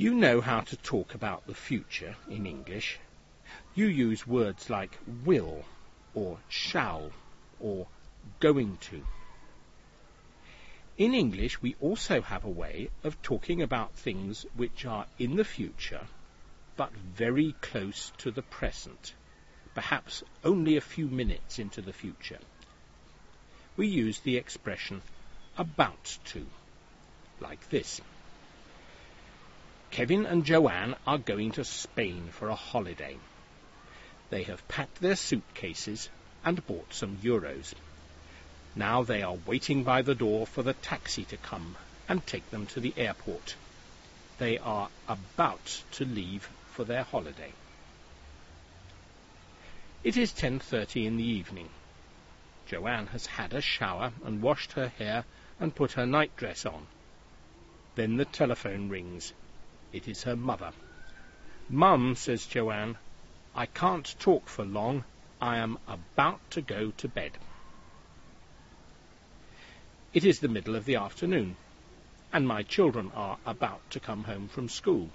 You know how to talk about the future in English. You use words like will or shall or going to. In English, we also have a way of talking about things which are in the future, but very close to the present, perhaps only a few minutes into the future. We use the expression about to, like this. Kevin and Joanne are going to Spain for a holiday. They have packed their suitcases and bought some euros. Now they are waiting by the door for the taxi to come and take them to the airport. They are about to leave for their holiday. It is 10.30 in the evening. Joanne has had a shower and washed her hair and put her nightdress on. Then the telephone rings. It is her mother. Mum, says Joanne, I can't talk for long. I am about to go to bed. It is the middle of the afternoon, and my children are about to come home from school.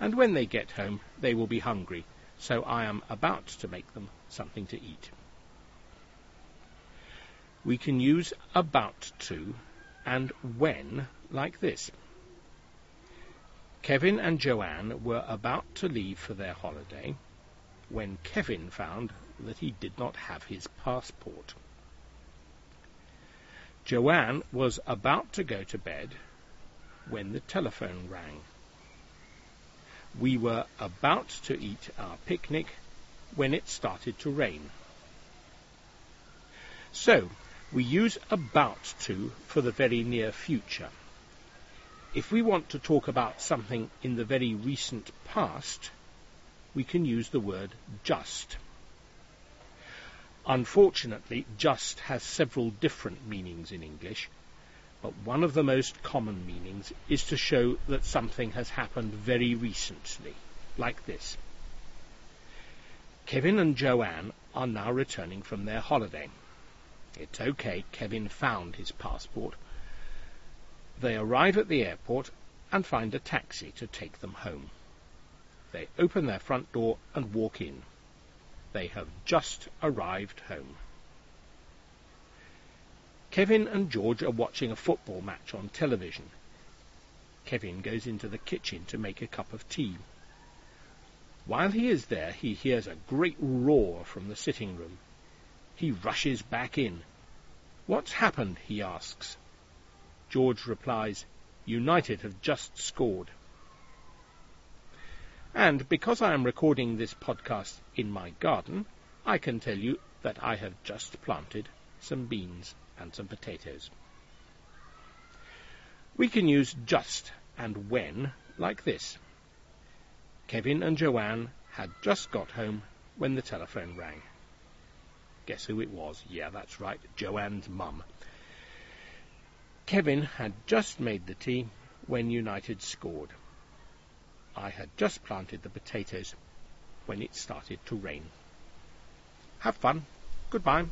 And when they get home, they will be hungry, so I am about to make them something to eat. We can use about to and when like this. Kevin and Joanne were about to leave for their holiday when Kevin found that he did not have his passport. Joanne was about to go to bed when the telephone rang. We were about to eat our picnic when it started to rain. So, we use about to for the very near future. If we want to talk about something in the very recent past, we can use the word just. Unfortunately, just has several different meanings in English, but one of the most common meanings is to show that something has happened very recently, like this. Kevin and Joanne are now returning from their holiday. It's okay, Kevin found his passport, they arrive at the airport and find a taxi to take them home. They open their front door and walk in. They have just arrived home. Kevin and George are watching a football match on television. Kevin goes into the kitchen to make a cup of tea. While he is there, he hears a great roar from the sitting room. He rushes back in. What's happened? he asks. George replies, United have just scored. And because I am recording this podcast in my garden, I can tell you that I have just planted some beans and some potatoes. We can use just and when like this. Kevin and Joanne had just got home when the telephone rang. Guess who it was? Yeah, that's right, Joanne's mum. Kevin had just made the tea when United scored. I had just planted the potatoes when it started to rain. Have fun. Goodbye.